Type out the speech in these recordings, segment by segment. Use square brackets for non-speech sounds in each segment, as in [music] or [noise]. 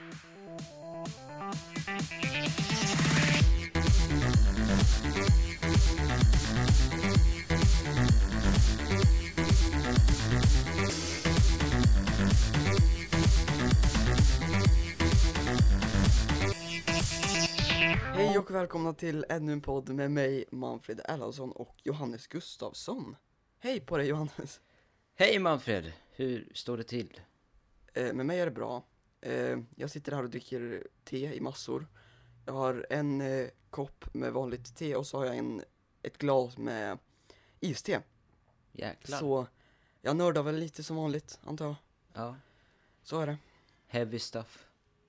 Hej och välkomna till ännu en podd med mig, Manfred Erlandsson och Johannes Gustafsson. Hej på dig Johannes! Hej Manfred! Hur står det till? Eh, med mig är det bra. Eh, jag sitter här och dricker te i massor. Jag har en eh, kopp med vanligt te och så har jag en, ett glas med iste. Jäklar. Så jag nördar väl lite som vanligt, antar jag. Ja. Så är det. Heavy stuff.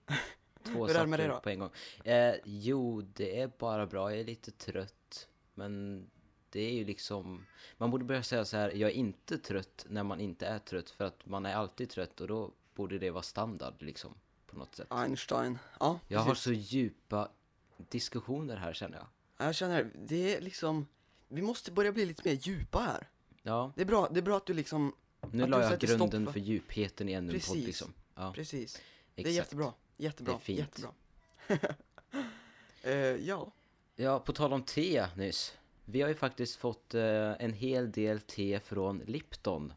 [laughs] Två Hur är det med dig då? på en gång. Eh, jo, det är bara bra. Jag är lite trött. Men det är ju liksom... Man borde börja säga så här, jag är inte trött när man inte är trött. För att man är alltid trött och då borde det vara standard liksom. På något sätt. Einstein. Ja, Jag har precis. så djupa diskussioner här känner jag. Jag känner, det är liksom, vi måste börja bli lite mer djupa här. Ja, Det är bra, det är bra att du liksom, nu la jag grunden för- för djupheten i ännu en podd liksom. Ja, precis. Det är exakt. jättebra, jättebra, Det är fint. jättebra. [laughs] eh, ja, Ja, på tal om te nyss. Vi har ju faktiskt fått eh, en hel del te från Lipton.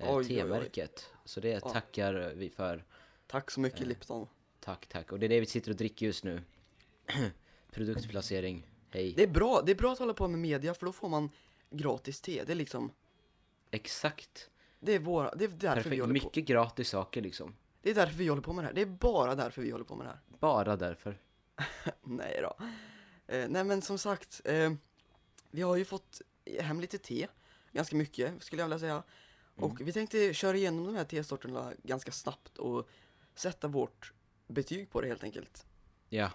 Eh. Te-märket. Så det Ja. tackar vi för. tack så mycket Eh. Lipton. Tack, tack. Och det är det vi sitter och dricker just nu. [clears throat] Produktplacering. Hej. Det är bra, det är bra att hålla på med media för då får man gratis te. Det är liksom, Exakt. det är våra, det är därför vi Perfekt. håller på. Mycket gratis saker liksom. Det är därför vi håller på med det här. Det är bara därför vi håller på med det här. [laughs] Bara därför. nej då. Eh, nej men som sagt, eh, vi har ju fått hem lite te. Ganska mycket skulle jag vilja säga. Mm. Och vi tänkte köra igenom de här tesorterna ganska snabbt och sätta vårt betyg på det helt enkelt. Ja.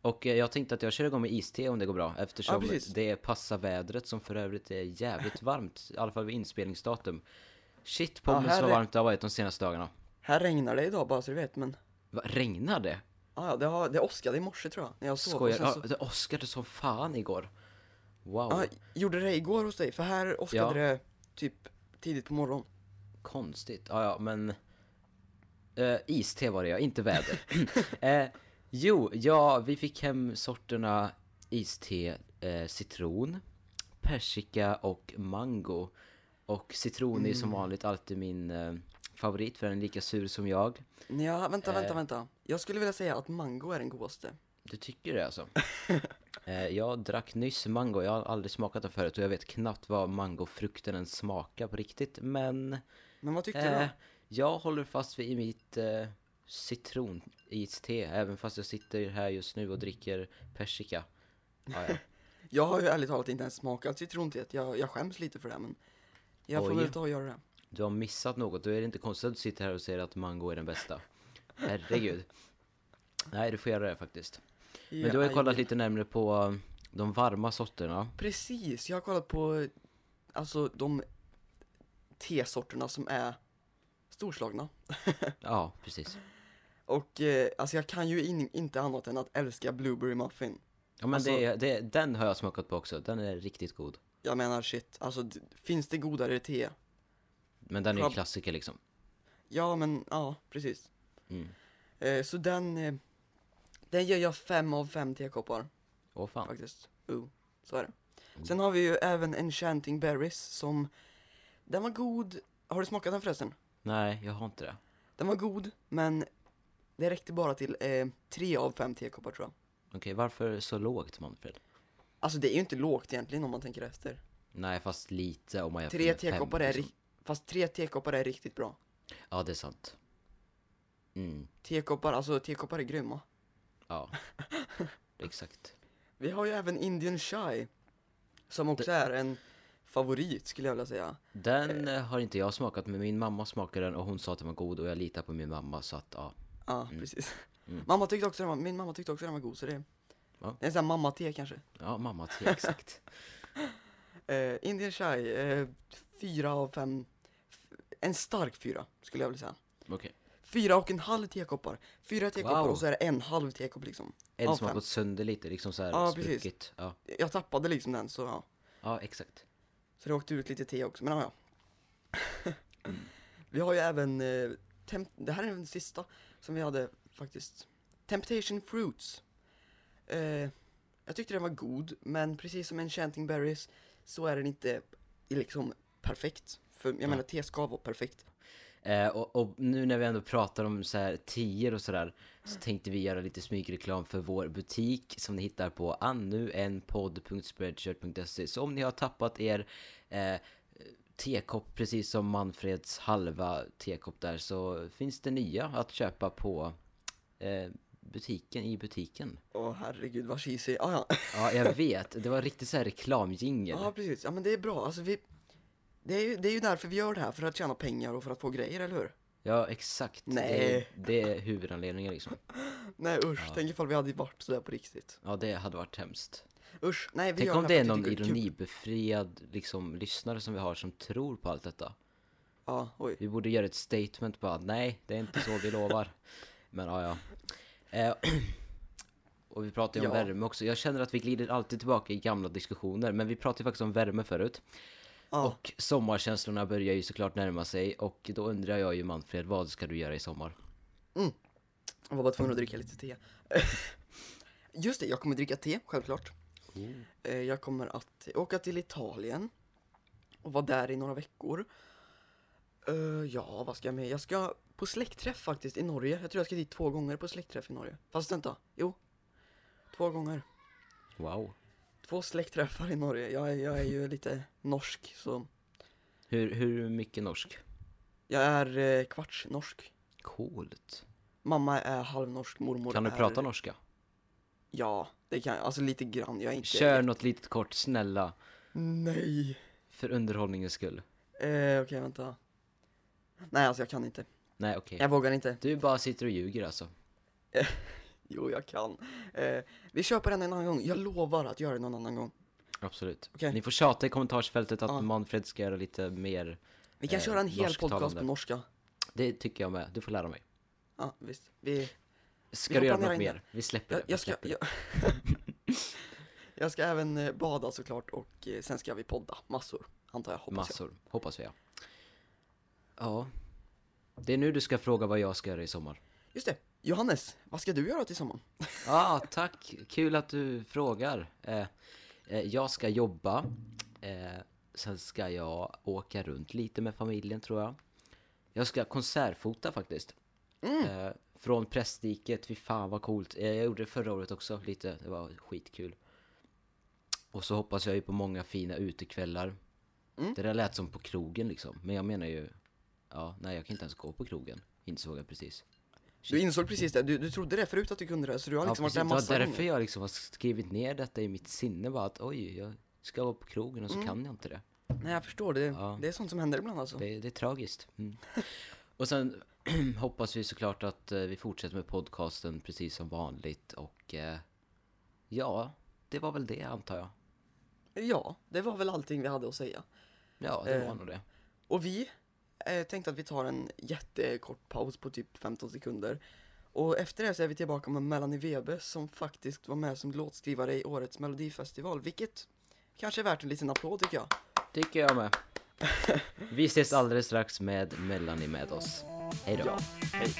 Och eh, jag tänkte att jag kör igång med iste om det går bra. Eftersom Ja, det passar vädret som för övrigt är jävligt varmt. I alla fall vid inspelningsdatum. Shit på Ja, så är- varmt det har varit de senaste dagarna. Här regnar det idag bara så du vet men Va, regnar det? ah, ja, det, har, det åskade i morse tror jag när jag sov. Skojar sen ja, så, Det åskade som fan igår. Wow. ja, gjorde det igår hos dig? För här åskade Ja. det typ tidigt på morgonen. Konstigt. Ja, ja, men... Uh, iste var det ja, inte väder. [laughs] [laughs] Eh, jo, ja, vi fick hem sorterna iste, eh, citron, persika och mango. Och citron är Mm. som vanligt alltid min eh, favorit för den är lika sur som jag. Ja, vänta, vänta, Eh. vänta. Jag skulle vilja säga att mango är den godaste. Du tycker det alltså? [laughs] eh, jag drack nyss mango, jag har aldrig smakat det förut och jag vet knappt vad mangofrukten ens smakar på riktigt, men... Men vad tyckte du Eh, då? jag håller fast vid mitt eh, citroniste, även fast jag sitter här just nu och dricker persika. Ja, ja. [laughs] Jag har ju ärligt talat inte ens smakat citronteet. Jag, jag skäms lite för det men jag får Oj. väl ta och göra det. Du har missat något, då är det inte konstigt att du sitter här och säger att mango är den bästa. Herregud. [laughs] Nej, du får göra det faktiskt. Men du har ju kollat lite närmare på eh, de varma sorterna. Precis, jag har kollat på alltså de tesorterna som är storslagna. [laughs] Ja, precis. Och eh, alltså jag kan ju in, inte annat än att älska Blueberry Muffin. Ja, men Alltså- det, det, den har jag smakat på också, den är riktigt god. Jag menar shit, alltså finns det godare te? Men den är ju Prob- klassiker liksom. Ja men ja, precis. Mm. Eh, så den, eh, den ger jag fem av fem tekoppar Åh fan. faktiskt. Uh, så är det. Sen har vi ju även Enchanting Berries som, den var god, har du smakat den förresten? Nej, jag har inte det. Den var god, men det räckte bara till eh, tre av fem tekoppar tror jag. Okej, varför så lågt Manfred? Alltså det är ju inte lågt egentligen om man tänker efter. Nej, fast lite om man jämför Tre med fem, tekoppar är, liksom. ri- fast tre tekoppar är riktigt bra. Ja, det är sant. Mm, Tekoppar, alltså tekoppar är grymma. Ja. [laughs] Exakt. Vi har ju även Indian Chai, som också är en favorit skulle jag vilja säga. Den eh, har inte jag smakat, men min mamma smakade den och hon sa att den var god och jag litar på min mamma så att ja. Ja, Mm. precis. Mm. Mamma tyckte också den var, min mamma tyckte också den var god, så det, Ja. det är en sån här mamma-te kanske. Ja, mamma te, exakt. [laughs] Eh, Indian Chai, eh, fyra av fem, en stark fyra skulle jag vilja säga. Okej. Fyra och en halv tekoppar. Fyra tekoppar Wow. och så är det en halv tekopp liksom. En Av som har fem. gått sönder lite, liksom så här Ja, precis. spruckit. Ja. Jag tappade liksom den så ja. ja, exakt. Så det åkte ut lite te också, men ja, ja. [laughs] Vi har ju även, eh, temp- det här är den sista som vi hade faktiskt. Temptation Fruits. Eh, jag tyckte den var god, men precis som Enchanting Berries så är den inte liksom perfekt. För jag Ja. menar, te ska vara perfekt. Eh, och, och nu när vi ändå pratar om så här tior och sådär så tänkte vi göra lite smygreklam för vår butik som ni hittar på annuenpodd.spreadshirt.se Så om ni har tappat er eh, tekopp precis som Manfreds halva tekopp där så finns det nya att köpa på eh, butiken i butiken. Åh herregud vad cheesy. Ah, ja. Ja, jag [laughs] vet. Det var riktigt så här reklamjingel. ja, precis. Ja men det är bra. Alltså vi... Det är, ju, det är ju därför vi gör det här, för att tjäna pengar och för att få grejer, eller hur? Ja, exakt. Det, Nej. det är huvudanledningen liksom. [laughs] Nej usch, Ja. tänk ifall vi hade varit sådär på riktigt. Ja, det hade varit hemskt. Usch, nej vi Tänk gör om det är någon är ironibefriad liksom, lyssnare som vi har som tror på allt detta. Ja, oj. Vi borde göra ett statement på att nej, det är inte så vi lovar. [laughs] Men ja, ja. Eh, [clears throat] och vi pratar ju om Ja. värme också. Jag känner att vi glider alltid tillbaka i gamla diskussioner. Men vi pratade faktiskt om värme förut. Ja. Och sommarkänslorna börjar ju såklart närma sig. Och då undrar jag ju Manfred, vad ska du göra i sommar? Jag var bara tvungen att dricka lite te. [laughs] Just det, jag kommer dricka te, självklart. Eh, Jag kommer att åka till Italien och vara där i några veckor. Eh, Ja, vad ska jag med? Jag ska på släktträff faktiskt i Norge. Jag tror jag ska dit två gånger på släktträff i Norge. Fast vänta, jo. Två gånger. Wow. Två släktträffar i Norge. Jag är, jag är ju lite norsk, så Hur, hur mycket norsk? jag är eh, kvarts norsk. Coolt. Mamma är halvnorsk, mormor Kan du är... prata norska? Ja, det kan jag. Alltså lite grann. Jag är inte... Kör något litet kort, snälla. Nej. För underhållningens skull. Eh, Okej, vänta. Nej, alltså jag kan inte. Nej, okej. Jag vågar inte. Du bara sitter och ljuger alltså. [laughs] [laughs] Jo, jag kan. Eh, vi på den en annan gång. Jag lovar att göra det någon annan gång. Absolut. Okej. Ni får tjata i kommentarsfältet att Ja. Manfred ska göra lite mer. Vi kan Eh, köra en hel norsktalande. podcast på norska. Det tycker jag med. Du får lära mig. Ja, visst. Vi... Ska får du göra planera något in mer? Vi släpper Jag, det. Vi jag, ska, släpper det. jag... [laughs] jag ska även eh, bada såklart och eh, sen ska vi podda massor. Antar jag, hoppas jag. Massor. Hoppas vi ja. Ja. Det är nu du ska fråga vad jag ska göra i sommar. Just det. Johannes, vad ska du göra till sommaren? Ja, tack. Kul att du frågar. Eh, eh, jag ska jobba. Eh, sen ska jag åka runt lite med familjen tror jag. Jag ska konsertfota faktiskt. Eh, från Prästdiket, fy fan vad coolt. Eh, jag gjorde det förra året också lite, det var skitkul. Och så hoppas jag ju på många fina utekvällar. Mm. Det där lät som på krogen liksom. Men jag menar ju, ja, nej jag kan inte ens gå på krogen. Insåg jag precis. Du insåg precis det. Du, du trodde det förut att du kunde det, så du har Ja, liksom precis. varit där Det massa var därför gånger. jag liksom har skrivit ner detta i mitt sinne bara att oj, jag ska vara på krogen och så Mm. kan jag inte det. Nej, jag förstår. Det, Ja. det är sånt som händer ibland alltså. Det, det är tragiskt. Mm. [laughs] Och sen [clears throat] hoppas vi såklart att eh, vi fortsätter med podcasten precis som vanligt och eh, ja, det var väl det antar jag. Ja, det var väl allting vi hade att säga. Ja, det Eh. var nog det. Och vi eh, tänkte att vi tar en jättekort paus på typ 15 sekunder. Och efter det så är vi tillbaka med Melanie Webe som faktiskt var med som låtskrivare i årets melodifestival, vilket kanske är värt en liten applåd tycker jag. Tycker jag med. Vi ses alldeles strax med Melanie med oss. Hej då. Ja, hej.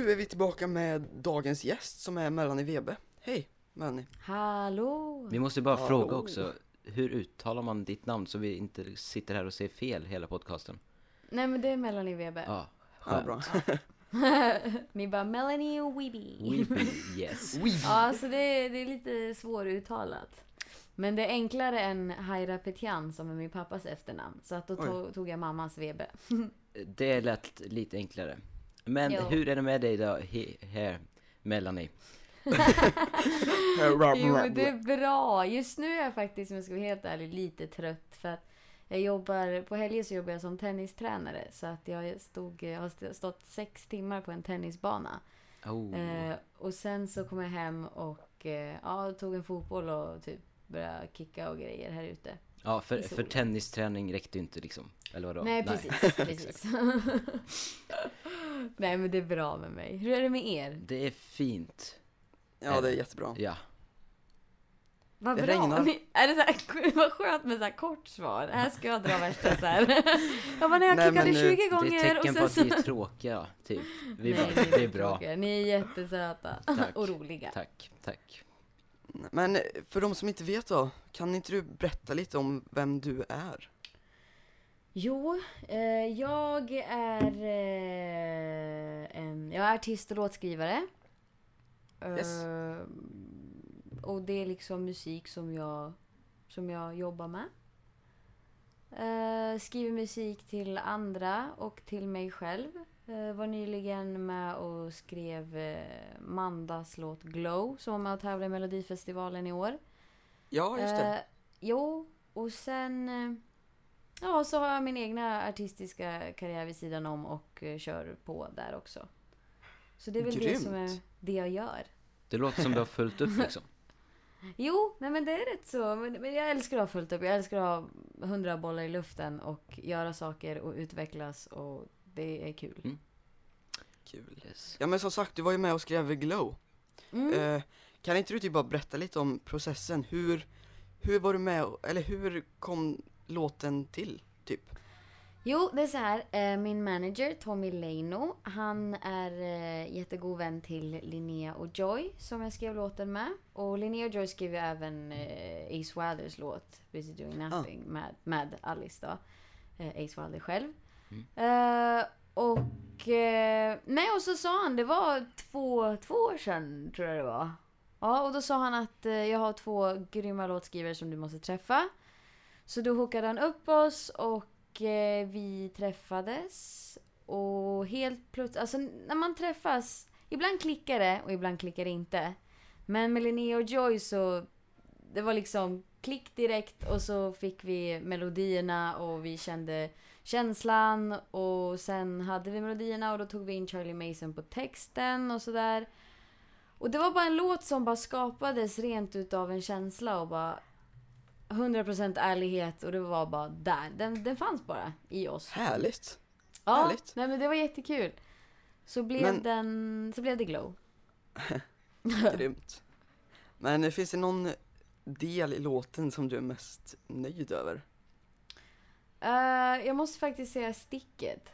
Nu är vi tillbaka med dagens gäst som är Melanie Webe. Hej Melanie. Hallå! Vi måste bara Hallå. fråga också, hur uttalar man ditt namn så vi inte sitter här och säger fel hela podcasten? Nej men det är Melanie Weber. Ja, Ja, skönt. bra. [laughs] Ni bara Melanie och Weeby. Weeby, [laughs] yes. Ja, så det, det är lite svåruttalat. Men det är enklare än Haira Petian som är min pappas efternamn. Så att då tog, tog jag mammas Webe. [laughs] Det lät lite enklare. Men Jo. hur är det med dig då, här, Melanie? Jo, det är bra. Just nu är jag faktiskt, om jag ska vara helt ärlig, lite trött. För att jag jobbar, på helger så jobbar jag som tennistränare. Så att jag, stod, jag har st- stått sex timmar på en tennisbana. Oh. Eh, och sen så kom jag hem och eh, ja, tog en fotboll och typ började kicka och grejer här ute. ja, för, för tennisträning räckte ju inte liksom, eller vadå? Nej, precis. precis. [laughs] [laughs] Nej men det är bra med mig. Hur är det med er? Det är fint. Ja, det är jättebra. Ja. Vad Det bra. regnar. Ni, är det så här, [laughs] vad skönt med så här kort svar. Här ska jag dra värsta så här. [laughs] Jag bara, när jag Nej, klickade men, eh, 20 Det är gånger och tecken på sen att så... vi är tråkiga, typ. Vi Nej, bara, ni det är bra. tråkiga. Ni är jättesöta. [laughs] Tack. Och roliga. Tack, tack. Men för de som inte vet då, kan inte du berätta lite om vem du är? Jo, eh, jag är eh, en, jag är artist och låtskrivare. Yes. Eh, och det är liksom musik som jag, som jag jobbar med. Eh, skriver musik till andra och till mig själv. Eh, var nyligen med och skrev eh, Mandas låt Glow som var med och tävlade i Melodifestivalen i år. Ja, just det. Jo, och sen... Ja, så har jag min egna artistiska karriär vid sidan om och eh, kör på där också. Så det är väl det som är Grymt. det jag gör. Det låter som du har fullt upp liksom. [laughs] Jo, nej men det är rätt så. Men, men jag älskar att ha fullt upp. Jag älskar att ha hundra bollar i luften och göra saker och utvecklas och det är kul. Kul. Yes. Ja men som sagt, du var ju med och skrev Glow. Mm. Eh, kan inte du typ bara berätta lite om processen? Hur, hur var du med, och- eller hur kom låten till, typ? Jo, det är så här. Eh, min manager Tommy Leino, han är eh, jättegod vän till Linnea och Joy som jag skrev låten med. Och Linnea och Joy skrev ju även eh, Ace Wilders låt Busy Doing Nothing med, med Alice då. Ace Wilder själv. Eh, och, eh, nej och så sa han, det var två, två år sedan tror jag det var. Ja, och då sa han att jag har två grymma låtskrivare som du måste träffa. Så då hookade han upp oss och eh, vi träffades. Och helt plötsligt, alltså när man träffas, ibland klickar det och ibland klickar det inte. Men med Linnea och Joy så, det var liksom klick direkt och så fick vi melodierna och vi kände känslan och sen hade vi melodierna och då tog vi in Charlie Mason på texten och sådär. Och det var bara en låt som bara skapades rent utav en känsla och bara 100% ärlighet och det var bara där. Den, den fanns bara i oss. Härligt! Ja, härligt. nej men det var jättekul. Så blev, Men- den, så blev det glow. [laughs] Grymt. Men eh, finns det någon del i låten som du är mest nöjd över? Eh, jag måste faktiskt säga sticket.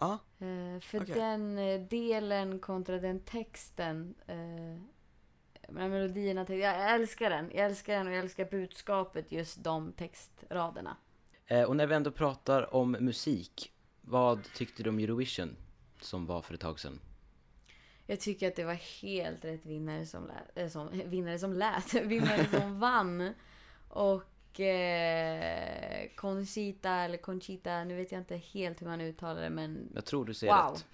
Ja, Eh, för Okej. den delen kontra den texten. Uh, melodierna, text- jag älskar den. Jag älskar den och jag älskar budskapet, just de textraderna. Eh, och när vi ändå pratar om musik, vad tyckte du om Eurovision? Som var för ett tag sedan. Jag tycker att det var helt rätt vinnare som lät. Äh, som, [laughs] vinnare som lät. [laughs] Vinnare som vann. Och eh, Conchita, eller Conchita, nu vet jag inte helt hur man uttalar det men Jag tror du ser Wow. rätt.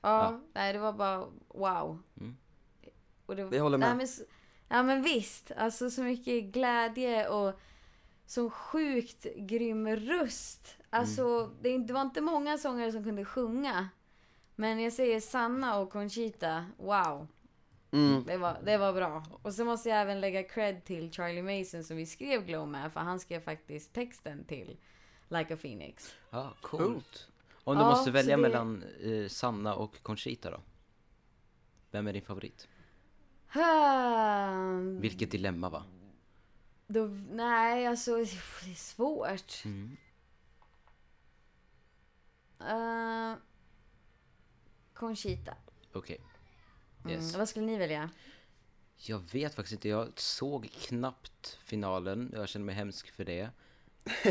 Ja, Ja. nej det var bara wow. Mm. Och det, Jag håller med. Nej, men, ja men visst, alltså så mycket glädje och så sjukt grym röst. Alltså det, det var inte många sångare som kunde sjunga. Men jag säger Sanna och Conchita, wow. mm. Det var, det var bra. Och så måste jag även lägga cred till Charlie Mason som vi skrev Glow med. För han skrev faktiskt texten till Like a Phoenix. Ja, coolt. Om du Ja, måste välja det- mellan eh, Sanna och Conchita då? Vem är din favorit? Hmm, Vilket dilemma va? Då, nej, alltså det är svårt. Mm. Uh, Conchita. Okej. Mm. Yes. Vad skulle ni välja? Jag vet faktiskt inte, jag såg knappt finalen, jag känner mig hemsk för det.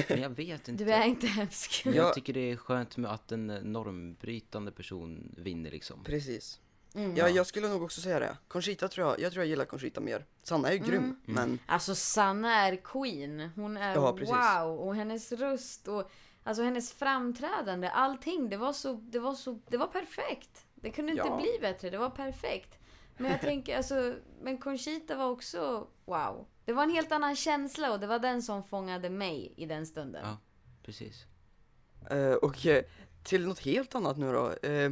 Men jag vet [laughs] inte. Du är inte hemsk. Jag Ja. tycker det är skönt med att en normbrytande person vinner liksom. Precis. Mm. Ja, jag skulle nog också säga det. Conchita tror jag, jag tror jag gillar Conchita mer. Sanna är ju grym, men Alltså Sanna är queen. Hon är Ja, wow. Och hennes röst och alltså hennes framträdande. Allting. Det var så, det var så, det var perfekt. Det kunde inte Ja. bli bättre. Det var perfekt. Men jag [laughs] tänker alltså, men Conchita var också wow. Det var en helt annan känsla och det var den som fångade mig i den stunden. Ja, precis. Eh, och eh, till något helt annat nu då. Eh,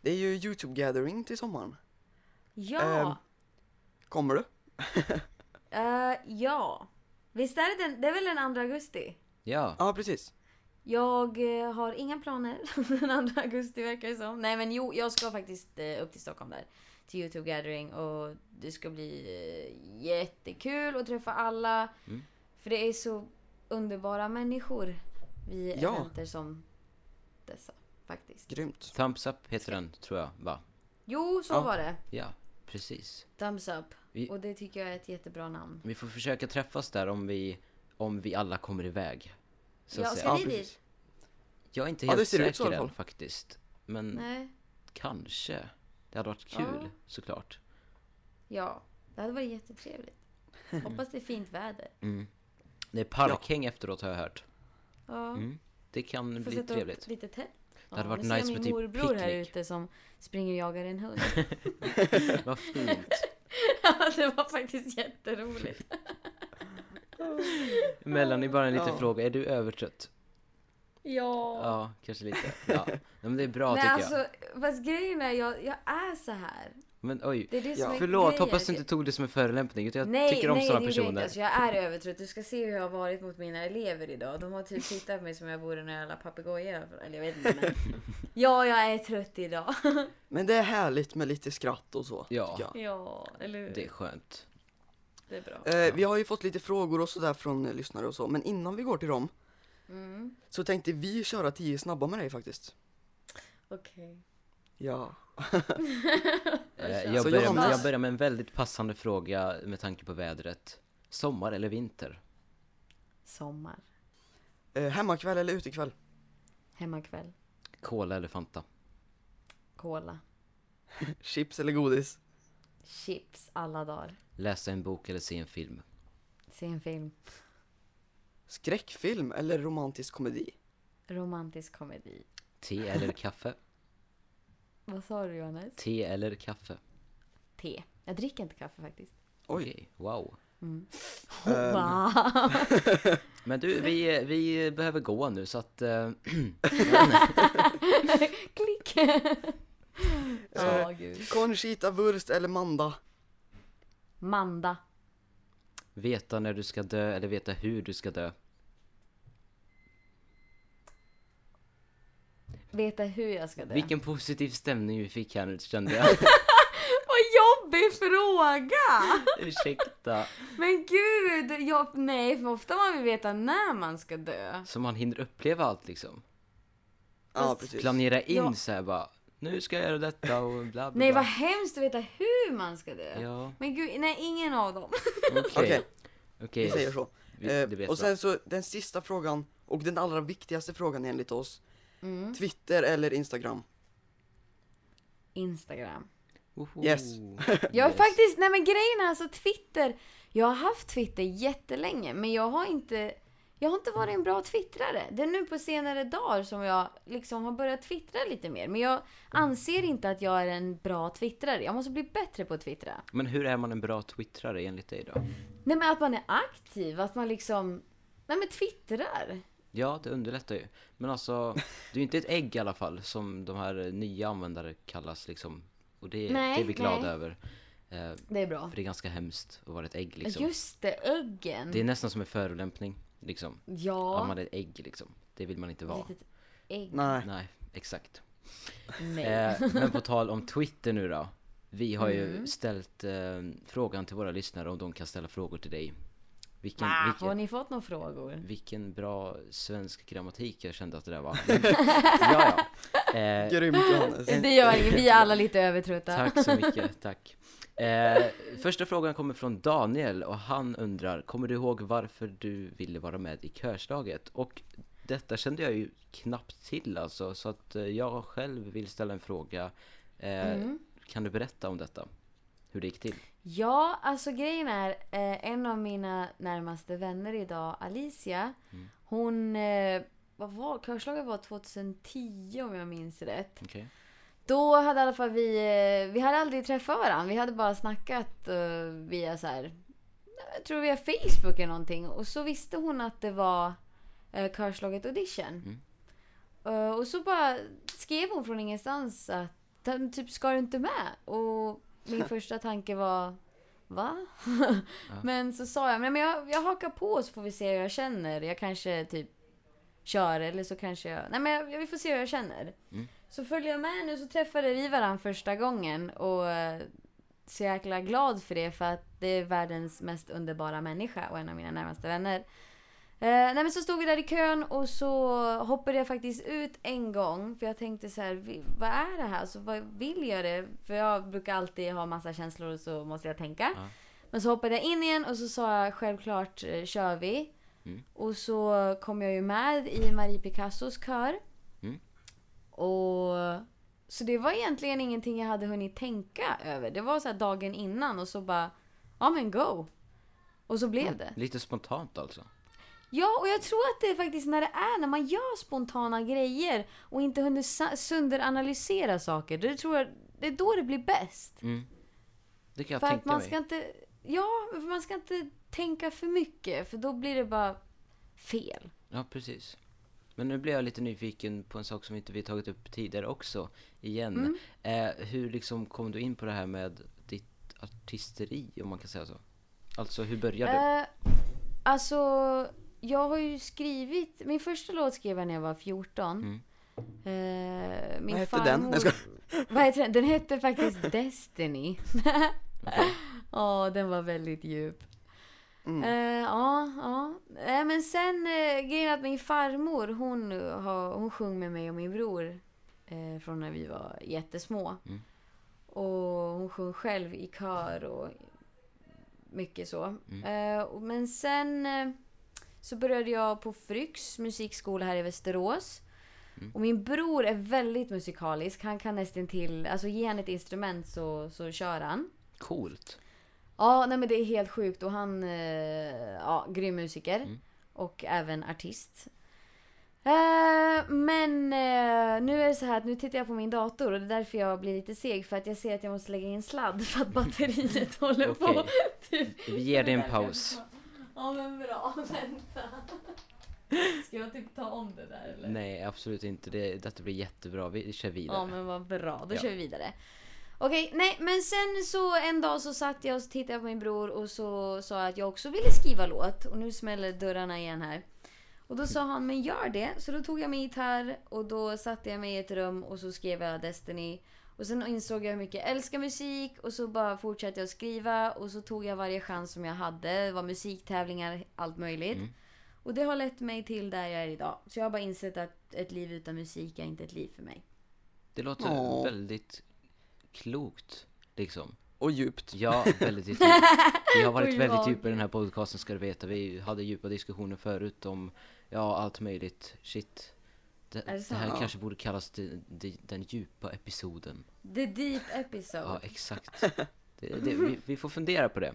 det är ju Youtube Gathering till sommaren. Ja. Ehm. Kommer du? [laughs] Eh, ja. Visst är det den, det är väl den 2 augusti? Ja, Ja, precis. Jag eh, har inga planer [laughs] den 2 augusti verkar det som. Nej men jo, jag ska faktiskt eh, upp till Stockholm där. Till Youtube Gathering och det ska bli eh, jättekul att träffa alla. Mm. För det är så underbara människor vid Ja. eventer som dessa. Faktiskt. Grymt. Thumbs up heter den, tror jag, va? Jo, så Ja. var det. Ja, precis. Thumbs up. Vi- Och det tycker jag är ett jättebra namn. Vi får försöka träffas där om vi, om vi alla kommer iväg. Så att Ja, säga. ska Ja, ni precis. dit? Jag är inte Ja, helt det ser ut så i säker alla än fall. faktiskt. Men Nej. kanske. Det hade varit kul, Ja. såklart. Ja, det hade varit jättetrevligt. [laughs] Hoppas det är fint väder. Mm. Det är parkhäng efteråt har jag hört. Ja. Mm. Det kan Får bli sätta trevligt. upp lite tält. Det hade varit nu ser jag nice med min typ morbror här picknick. ute som springer och jagar en hund. [laughs] Vad fint. [laughs] Ja, det var faktiskt jätteroligt. [laughs] Melanie, bara en liten Ja. fråga. Är du övertrött? Ja. Ja, kanske lite. Ja. Nej, men det är bra Nej, tycker alltså, jag. fast grejen är, jag, jag är så här. Men oj. Det är det Ja. är Förlåt, grejen. hoppas du inte tog det som en förolämpning. utan Jag Nej, tycker om nej, sådana personer. inte. Alltså, jag är övertrött. Du ska se hur jag har varit mot mina elever idag. De har typ tittat på mig som jag vore en jävla papegoja. Eller jag vet inte. Men... [laughs] ja, jag är trött idag. [laughs] Men det är härligt med lite skratt och så. Ja. ja, eller hur? Det är skönt. Det är bra. Eh, vi har ju fått lite frågor och sådär från eh, lyssnare och så, men innan vi går till dem Mm, så tänkte vi köra 10 snabba med dig faktiskt. Okej. Ja. [laughs] Eh, Jag börjar, Johannes- jag börjar med en väldigt passande fråga med tanke på vädret. Sommar eller vinter? Sommar. Eh, hemmakväll eller utekväll? Hemmakväll. Cola eller Fanta? Cola. [laughs] Chips eller godis? Chips alla dagar. Läsa en bok eller se en film? Se en film. Skräckfilm eller romantisk komedi? Romantisk komedi. Te eller kaffe? [laughs] Vad sa du Johannes? Te eller kaffe? Te. Jag dricker inte kaffe faktiskt. Oj. Okej, wow. Ehm, [laughs] Wow. [laughs] Men du, vi, vi behöver gå nu så att... eh, [laughs] [clears throat] Klick. Ja, gud. Conchita Wurst eller Manda? Manda. veta när du ska dö eller veta hur du ska dö? Veta hur jag ska dö. Vilken positiv stämning vi fick här nu kände jag. [laughs] Vad jobbig fråga! Ursäkta. Men gud, jag, nej för ofta man vill veta när man ska dö. Så man hinner uppleva allt liksom. Ja, precis. Planera in Ja. så här bara. Nu ska jag göra detta och bla bla Nej vad hemskt att veta hur man ska dö. Ja, Men gud, nej ingen av dem. okej. Okej, Okej. vi säger så. Vi- Eh, och sen så den sista frågan, och den allra viktigaste frågan enligt oss. Mm. Twitter eller Instagram? Instagram. Woho. Yes. [laughs] Jag har Yes. faktiskt, nej men grejen är alltså Twitter. Jag har haft Twitter jättelänge men jag har inte jag har inte varit en bra twittrare. Det är nu på senare dagar som jag liksom har börjat twittra lite mer. Men jag anser inte att jag är en bra twittrare. Jag måste bli bättre på att twittra. Men hur är man en bra twittrare enligt dig då? Nej men att man är aktiv, att man liksom... Nej men twittrar. Ja, det underlättar ju. Men alltså, du är ju inte ett ägg i alla fall, som de här nya användare kallas liksom. Och det, Nej, det är vi glada nej. över. Eh, Det är bra. för det är ganska hemskt att vara ett ägg liksom. Just det, äggen. Det är nästan som en förolämpning, liksom. Att Ja. man är ett ägg liksom. Det vill man inte vara. Litet ägg. Nej. Nej, exakt. Nej. Eh, men på tal om Twitter nu då. Vi har ju Mm. ställt eh, frågan till våra lyssnare om de kan ställa frågor till dig. Vilken? Har vilken, ni fått några frågor? vilken bra svensk grammatik jag kände att det där var. Men, [laughs] ja, ja. Eh, Grymt Johannes. Det gör inget, vi är alla lite övertrötta. tack så mycket, tack. Eh, första frågan kommer från Daniel och han undrar, kommer du ihåg varför du ville vara med i körslaget? Och detta kände jag ju knappt till alltså, så att eh, jag själv vill ställa en fråga. Eh, Mm. Kan du berätta om detta? Hur det gick till? Ja, alltså grejen är, eh, en av mina närmaste vänner idag, Alicia, Mm. hon, eh, vad var, körslaget var 2010 om jag minns rätt. Okej. Då hade i alla fall vi, eh, vi hade aldrig träffat varandra, vi hade bara snackat eh, via så här, jag tror via Facebook eller någonting. Och så visste hon att det var eh, körslaget audition. Mm. Eh, och så bara skrev hon från ingenstans att typ ska du inte med? Och min [laughs] första tanke var Va? [laughs] Men så sa jag, "Nej, men jag, jag hakar på så får vi se hur jag känner. Jag kanske typ kör eller så kanske jag... Nej men jag, vi får se hur jag känner. Mm. Så följer jag med nu så träffade vi varandra första gången och eh, så jäkla glad för det för att det är världens mest underbara människa och en av mina närmaste vänner. Eh, nej men så stod vi där i kön och så hoppade jag faktiskt ut en gång för jag tänkte så här, vad är det här? Så vad vill jag det? För jag brukar alltid ha massa känslor och så måste jag tänka. Ja. Men så hoppade jag in igen och så sa jag självklart eh, kör vi. Mm. Och så kom jag ju med i Marie Picassos kör. Mm. Och så det var egentligen ingenting jag hade hunnit tänka över. Det var så här dagen innan och så bara, ja men go. Och så blev det. Lite spontant alltså. Ja, och jag tror att det är faktiskt när det är när man gör spontana grejer och inte hunnit sönderanalysera saker. Det tror jag, det är då det blir bäst. Mm. Det kan jag För att tänka man mig. ska inte, ja, för man ska inte tänka för mycket för då blir det bara fel. Ja, precis. Men nu blir jag lite nyfiken på en sak som inte vi tagit upp tidigare också, igen. Mm. Eh, hur liksom kom du in på det här med ditt artisteri, om man kan säga så? Alltså, hur började? Eh, alltså, jag har ju skrivit, min första låt skrev jag när jag var 14. Mm. Eh, min Vad hette den? Nej, jag ska- [laughs] Vad heter den? Den hette faktiskt Destiny. [laughs] Ja, den var väldigt djup. Mm. Eh, ja, ja. Eh, men sen eh, grejen att min farmor hon, har, hon sjöng med mig och min bror eh, från när vi var jättesmå. Mm. Och hon sjöng själv i kör och mycket så. Mm. Eh, men sen eh, så började jag på Fryx musikskola här i Västerås. Mm. Och min bror är väldigt musikalisk. Han kan nästan till, alltså ge han ett instrument så, så kör han. Coolt. Ja, nej men det är helt sjukt och han, eh, ja, grym musiker. Mm. Och även artist. Eh, men eh, nu är det så här att nu tittar jag på min dator och det är därför jag blir lite seg för att jag ser att jag måste lägga in sladd för att [laughs] batteriet håller på. Okej. Typ. Vi ger dig en paus. Ja men bra, [laughs] vänta. Ska jag typ ta om det där eller? Nej, absolut inte. Det, detta blir jättebra. Vi kör vidare. Ja men vad bra, då Ja. kör vi vidare. Okej, nej men sen så en dag så satt jag och så tittade jag på min bror och så sa jag att jag också ville skriva låt. Och nu smäller dörrarna igen här. Och då sa han, men gör det. Så då tog jag min gitarr och då satte jag mig i ett rum och så skrev jag Destiny. Och sen insåg jag hur mycket jag älskar musik och så bara fortsatte jag att skriva och så tog jag varje chans som jag hade. Det var musiktävlingar, allt möjligt. Mm. Och det har lett mig till där jag är idag. Så jag har bara insett att ett liv utan musik är inte ett liv för mig. Det låter Åh. väldigt klokt, liksom. Och djupt. Ja, väldigt djupt. [laughs] Vi har varit väldigt djupa i den här podcasten ska du veta. Vi hade djupa diskussioner förut om, ja, allt möjligt. Shit. Det, Är det det här Ja. kanske borde kallas det, det, den djupa episoden. The Deep Episode. Ja, exakt. [laughs] Det, det, vi, vi får fundera på det.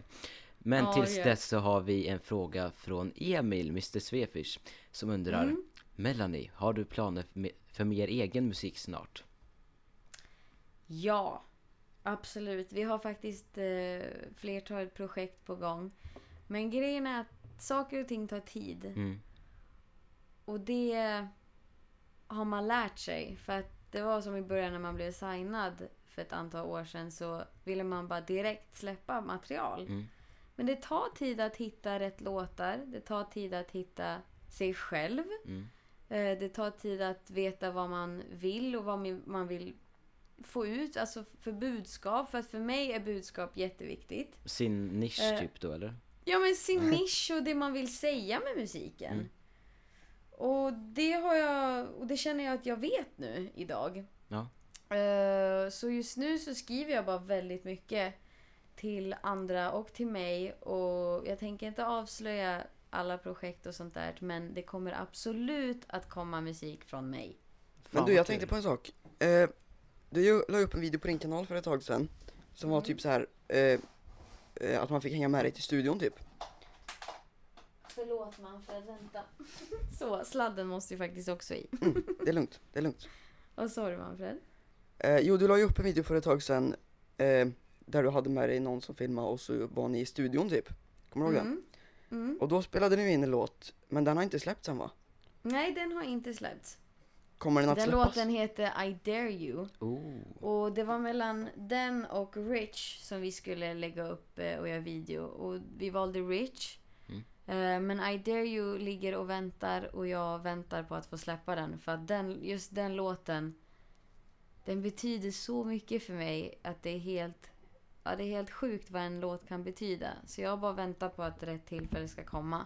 Men Ja, tills ja. dess så har vi en fråga från Emil, Mr Svefish, som undrar Mm. Melanie, har du planer för, me- för mer egen musik snart? Ja, absolut. Vi har faktiskt eh, flertalet projekt på gång. Men grejen är att saker och ting tar tid. Mm. Och det har man lärt sig. För att det var som i början när man blev signad för ett antal år sedan så ville man bara direkt släppa material. Mm. Men det tar tid att hitta rätt låtar. Det tar tid att hitta sig själv. Mm. Eh, Det tar tid att veta vad man vill och vad man vill få ut, alltså för budskap. För att för mig är budskap jätteviktigt. Sin nisch Eh, typ då eller? Ja men sin [laughs] nisch och det man vill säga med musiken. Mm. Och det har jag, och det känner jag att jag vet nu idag. Ja. Eh, Så just nu så skriver jag bara väldigt mycket till andra och till mig. Och jag tänker inte avslöja alla projekt och sånt där. Men det kommer absolut att komma musik från mig. Men du, jag tänkte på en sak. Eh, du ju- la upp en video på din kanal för ett tag sedan. Som var Mm. typ så här eh, eh, att man fick hänga med dig till studion typ. Förlåt Manfred, vänta. [laughs] Så, sladden måste ju faktiskt också i. Det är lugnt, det är lugnt. [laughs] Vad sa du Manfred? Eh, jo, du la ju upp en video för ett tag sedan. Eh, där du hade med dig någon som filmade och så var ni i studion typ. Kommer du ihåg den? Mm. Mm. Och då spelade ni in en låt, men den har inte släppts än va? Nej, den har inte släppts. Kommer den att Den släppas? låten heter I Dare You. Oh. Och det var mellan den och Rich som vi skulle lägga upp eh, och göra video. Och vi valde Rich. Eh, men I Dare You ligger och väntar och jag väntar på att få släppa den. För att den, just den låten, den betyder så mycket för mig att det är helt, ja, det är helt sjukt vad en låt kan betyda. Så jag bara väntar på att rätt tillfälle ska komma.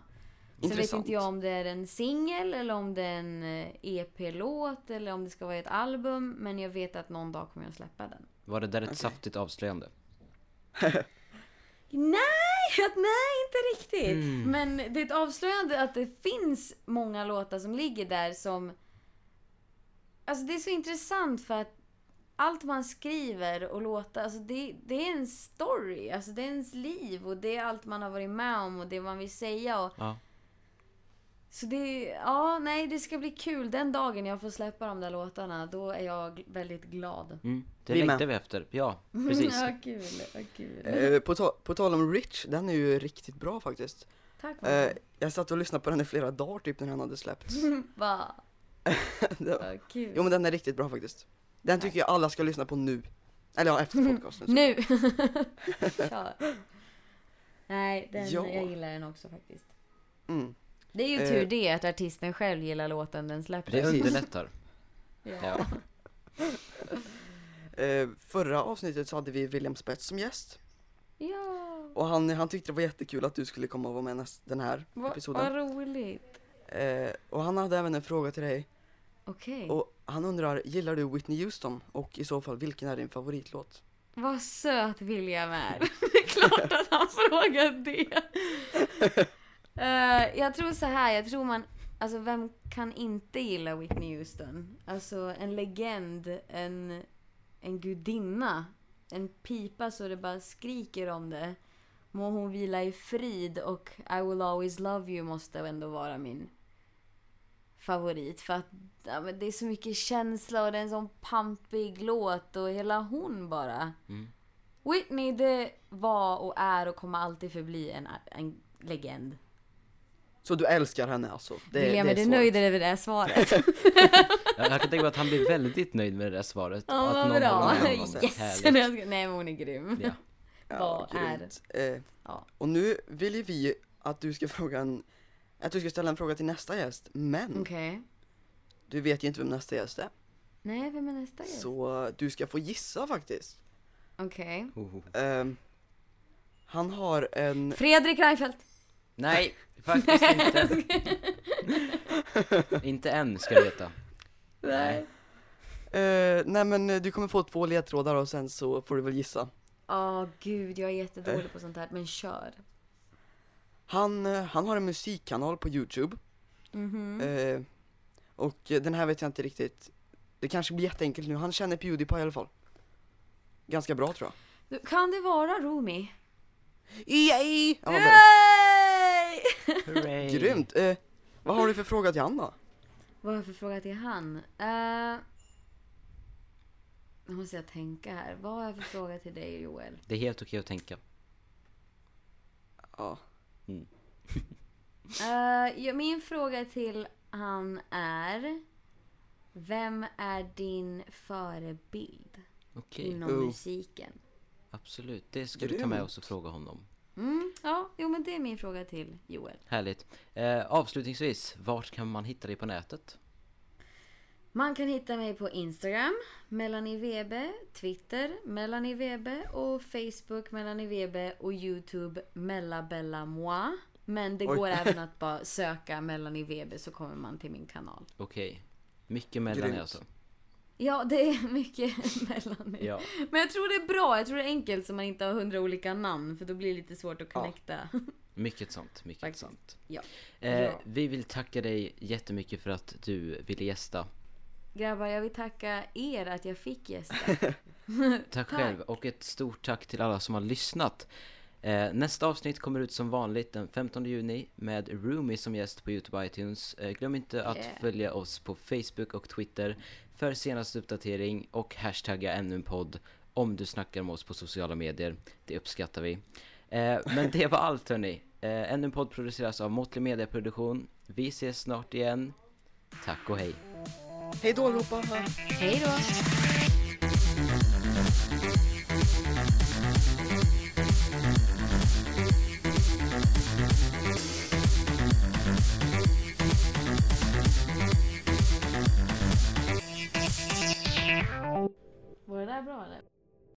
Sen vet Intressant. inte jag om det är en singel eller om det är en eh, EP-låt eller om det ska vara ett album. Men jag vet att någon dag kommer jag släppa den. Var det där ett Okej. saftigt avslöjande? [laughs] Nej, [laughs] att, nej inte riktigt. Mm. Men det är ett avslöjande att det finns många låtar som ligger där som... Alltså det är så intressant för att allt man skriver och låtar, alltså det, det är en story. Alltså det är ens liv och det är allt man har varit med om och det man vill säga. Och, Ja. Så det, ja, nej det ska bli kul. Den dagen jag får släppa de där låtarna, då är jag väldigt glad. Mm, det Vi med. längtar vi efter. Ja, precis. [laughs] ja, kul, vad kul. Eh, på, ta- på tal om Rich, den är ju riktigt bra faktiskt. Tack Eh, jag satt och lyssnade på den i flera dagar typ när den hade släppts. [laughs] Va, [laughs] Det var- kul. jo men den är riktigt bra faktiskt. Den tycker jag alla ska lyssna på nu. Eller ja, efter podcasten. så. Nu! Kör. Nej, den, Ja. jag gillar den också faktiskt. Mm. Det är ju Eh. tur det att artisten själv gillar låten den släpper. Det Precis. underlättar. [laughs] Ja. Eh, förra avsnittet så hade vi William Spets som gäst. ja. Och han, han tyckte det var jättekul att du skulle komma och vara med näst, den här Vad episoden. vad roligt. Eh, och han hade även en fråga till dig. Okej. Och han undrar, gillar du Whitney Houston? Och i så fall, vilken är din favoritlåt? Vad söt William är. [laughs] det är klart att han frågar det. [laughs] Eh, jag tror så här, jag tror man... Alltså vem kan inte gilla Whitney Houston? Alltså en legend, en, en gudinna. En pipa så det bara skriker om det. Må hon vila i frid och I will always love you måste ändå vara min favorit. För att ja, men det är så mycket känsla och det är en sån pampig låt och hela hon bara. Mm. Whitney det var och är och kommer alltid förbli en, en legend. Så du älskar henne alltså? Det, William, det är du svaret. nöjd över det här svaret? [laughs] Jag, jag kan tänka mig att han blir väldigt nöjd med det där svaret. Ja, vad bra. Yes! Nej, jag ska- Nej, men hon är grym. Ja. [laughs] Ja, Vad är-. Eh, Ja. Och nu vill ju vi att du ska fråga en, att du ska ställa en fråga till nästa gäst, men Okej. du vet ju inte vem nästa gäst är. Nej, vem är nästa gäst? Så du ska få gissa faktiskt. Okej. Oh. Ehm, han har en, Fredrik Reinfeldt! Nej, [laughs] faktiskt inte. inte än, ska du veta. Nej. eh, nej men eh, du kommer få två ledtrådar och sen så får du väl gissa. Åh gud, jag är jättedålig på sånt här, men kör. Han, eh, han har en musikkanal på Youtube. Mhm. Eh, och eh, den här vet jag inte riktigt, det kanske blir jätteenkelt nu, han känner Pewdiepie i alla fall. Ganska bra tror jag. Du, Kan det vara Rumi? Yay! Ja, där. Yay! Hooray. Grymt! Eh, vad har du för fråga till Anna? Vad har jag för fråga till han? Uh, nu måste jag tänka här. Vad har jag för fråga till dig Joel? Det är helt okej att tänka. Ja. [laughs] Eh, ja, min fråga till han är... Vem är din förebild Okej, inom Oh. musiken? absolut. Det ska vi ta med Grymt. oss och fråga honom. Mm, ja, jo men det är min fråga till Joel. Härligt. Eh, avslutningsvis, vart kan man hitta dig på nätet? Man kan hitta mig på Instagram, Melanie Webe, Twitter, Melanie Webe och Facebook, Melanie Webe och Youtube, Mellabella Moi. Men det Oj. går [laughs] även att bara söka Melanie Webe så kommer man till min kanal. Okej. Mycket mellan Grymt. er alltså. Ja, det är [laughs] mycket Melanie. Ja. Men jag tror det är bra, jag tror det är enkelt så man inte har hundra olika namn för då blir det lite svårt att Ja. connecta. [laughs] Mycket sånt, mycket Faktiskt. sånt. Ja. Eh, Ja. Vi vill tacka dig jättemycket för att du ville gästa. Grabbar, jag vill tacka er att jag fick gästa. [laughs] Tack, Tack. själv och ett stort tack till alla som har lyssnat. Eh, nästa avsnitt kommer ut som vanligt den 15 juni med Roomy som gäst på Youtube och iTunes. Eh, glöm inte att Yeah. följa oss på Facebook och Twitter för senaste uppdatering och hashtagga ännu en podd om du snackar med oss på sociala medier. Det uppskattar vi. Eh, men det var allt hörni. Eh, ännu en podd produceras av Måttlig Media Produktion. Vi ses snart igen. Tack och hej. Hej då allihopa! Hej då! är bra eller?